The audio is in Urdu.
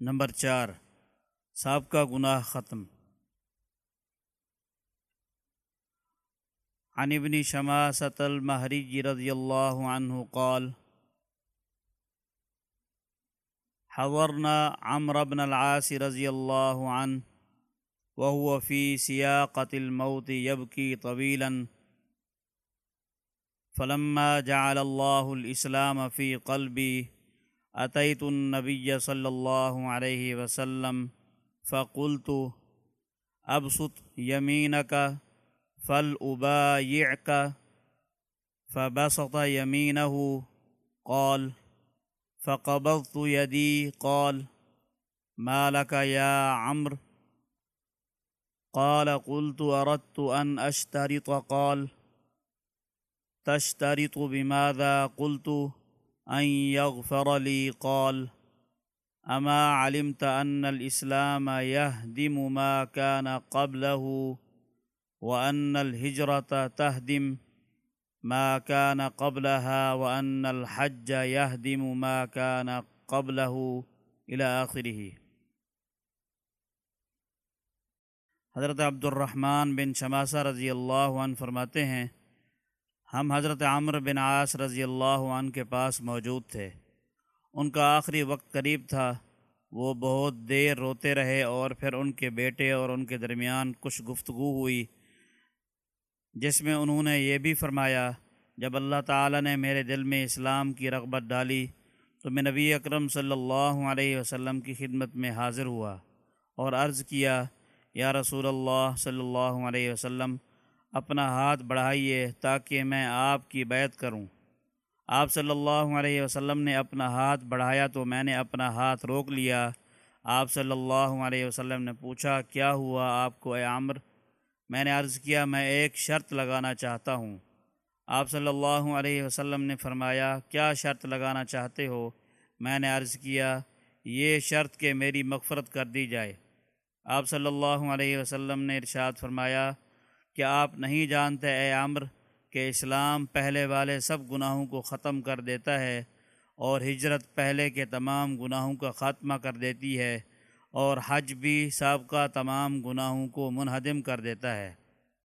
نمبر چار، سابقہ گناہ ختم۔ عن ابن شماسة المهري رضي الله عنه قال، حضرنا عمرو بن العاص رضي الله عنه وهو في سياقة الموت يبكي طويلا، فلما جعل الله الإسلام في قلبي أتيت النبي صلى الله عليه وسلم فقلت أبسط يمينك فلأبايعك. فبسط يمينه قال فقبضت يدي قال ما لك يا عمرو؟ قال قلت أردت أن أشترط. قال تشترط بماذا قلت؟ أن يغفر لي؟ قال، أما علمت أن الإسلام يهدم ما كان قبله وأن الهجرة تهدم ما كان قبلها وأن الحج يهدم ما كان قبله إلى آخره. حضرت عبد الرحمن بن شماسہ رضی اللہ عنہ فرماتے ہیں ہم حضرت عمر بن عاص رضی اللہ عنہ کے پاس موجود تھے۔ ان کا آخری وقت قریب تھا۔ وہ بہت دیر روتے رہے اور پھر ان کے بیٹے اور ان کے درمیان کچھ گفتگو ہوئی، جس میں انہوں نے یہ بھی فرمایا، جب اللہ تعالی نے میرے دل میں اسلام کی رغبت ڈالی، تو میں نبی اکرم صلی اللہ علیہ وسلم کی خدمت میں حاضر ہوا اور عرض کیا، یا رسول اللہ صلی اللہ علیہ وسلم اپنا ہاتھ بڑھائیے تاکہ میں آپ کی بیعت کروں۔ آپ صلی اللہ علیہ وسلم نے اپنا ہاتھ بڑھایا تو میں نے اپنا ہاتھ روک لیا۔ آپ صلی اللہ علیہ وسلم نے پوچھا، کیا ہوا آپ کو اے عامر؟ میں نے عرض کیا، میں ایک شرط لگانا چاہتا ہوں۔ آپ صلی اللہ علیہ وسلم نے فرمایا، کیا شرط لگانا چاہتے ہو؟ میں نے عرض کیا، یہ شرط کہ میری مغفرت کر دی جائے۔ آپ صلی اللہ علیہ وسلم نے ارشاد فرمایا کیا آپ نہیں جانتے اے عمر کہ اسلام پہلے والے سب گناہوں کو ختم کر دیتا ہے اور ہجرت پہلے کے تمام گناہوں کا خاتمہ کر دیتی ہے اور حج بھی سابقہ تمام گناہوں کو منہدم کر دیتا ہے۔